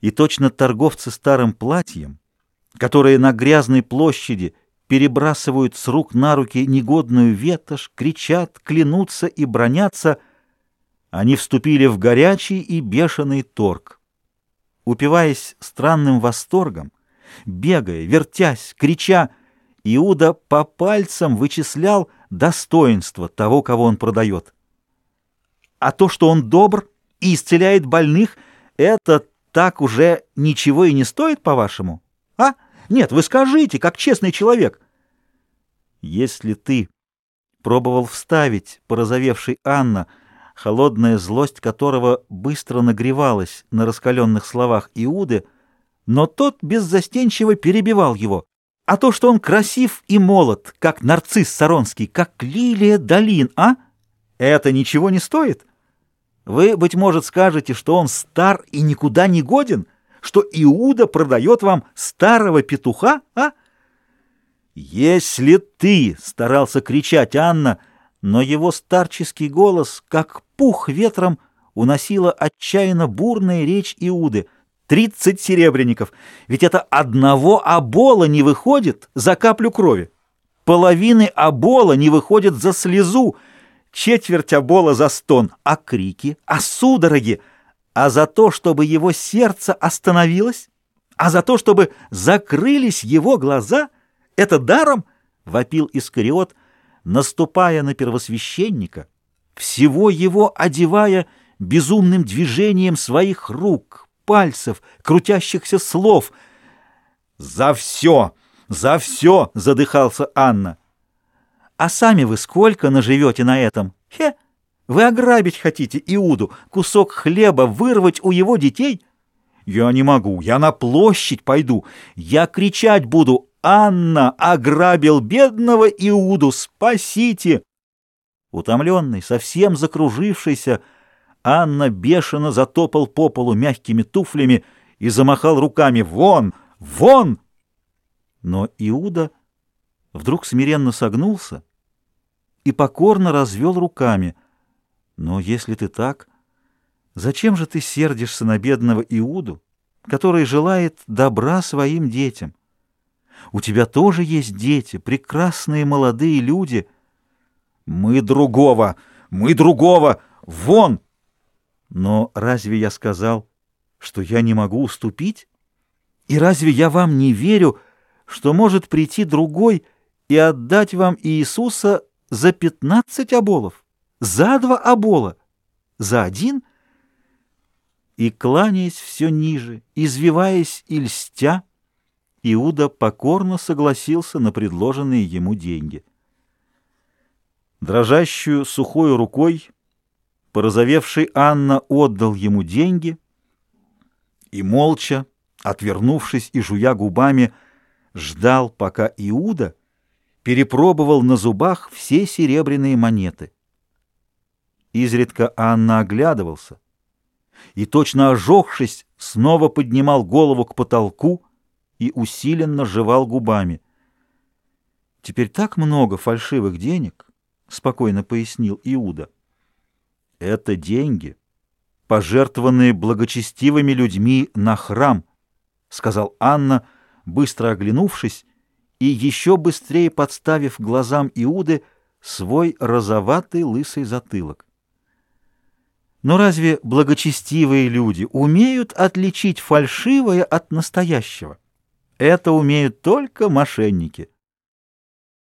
И точно торговцы старым платьем, которые на грязной площади перебрасывают с рук на руки негодную ветошь, кричат, клянутся и бронятся, они вступили в горячий и бешеный торг. Упиваясь странным восторгом, бегая, вертясь, крича, Иуда по пальцам вычислял достоинство того, кого он продает. А то, что он добр и исцеляет больных, это так уже ничего и не стоит, по-вашему? А? Нет, вы скажите, как честный человек. Если ты пробовал вставить порозовевший Анна, холодная злость которого быстро нагревалась на раскаленных словах Иуды, но тот беззастенчиво перебивал его. А то, что он красив и молод, как нарцисс Саронский, как лилия долин, а? Это ничего не стоит? Вы, быть может, скажете, что он стар и никуда не годен, что Иуда продает вам старого петуха, а? «Если ты!» — старался кричать Анна, но его старческий голос, как пух ветром, уносила отчаянно бурная речь Иуды. «Тридцать серебряников! Ведь это одного обола не выходит за каплю крови! Половины обола не выходит за слезу!» Четверть обола за стон, а крики, а судороги, а за то, чтобы его сердце остановилось, а за то, чтобы закрылись его глаза, это даром, — вопил Искариот, наступая на первосвященника, всего его одевая безумным движением своих рук, пальцев, крутящихся слов. «За все! За все!» — задыхался Анна. А сами вы сколько наживете на этом? Хе! Вы ограбить хотите Иуду, кусок хлеба вырвать у его детей? Я не могу, я на площадь пойду. Я кричать буду, Анна ограбил бедного Иуду, спасите! Утомленный, совсем закружившийся, Анна бешено затопал по полу мягкими туфлями и замахал руками «Вон! Вон!» Но Иуда вдруг смиренно согнулся и покорно развел руками. Но если ты так, зачем же ты сердишься на бедного Иуду, который желает добра своим детям? У тебя тоже есть дети, прекрасные молодые люди. Мы другого, мы другого, вон! Но разве я сказал, что я не могу уступить? И разве я вам не верю, что может прийти другой и отдать вам Иисуса за пятнадцать оболов, за два обола, за один? И, кланяясь все ниже, извиваясь и льстя, Иуда покорно согласился на предложенные ему деньги. Дрожащую сухой рукой порозовевший Анна отдал ему деньги и, молча, отвернувшись и жуя губами, ждал, пока Иуда перепробовал на зубах все серебряные монеты. Изредка Анна оглядывался и, точно ожегшись, снова поднимал голову к потолку и усиленно жевал губами. «Теперь так много фальшивых денег», — спокойно пояснил Иуда. «Это деньги, пожертвованные благочестивыми людьми на храм», — сказал Анна, быстро оглянувшись и еще быстрее подставив глазам Иуды свой розоватый лысый затылок. Но разве благочестивые люди умеют отличить фальшивое от настоящего? Это умеют только мошенники.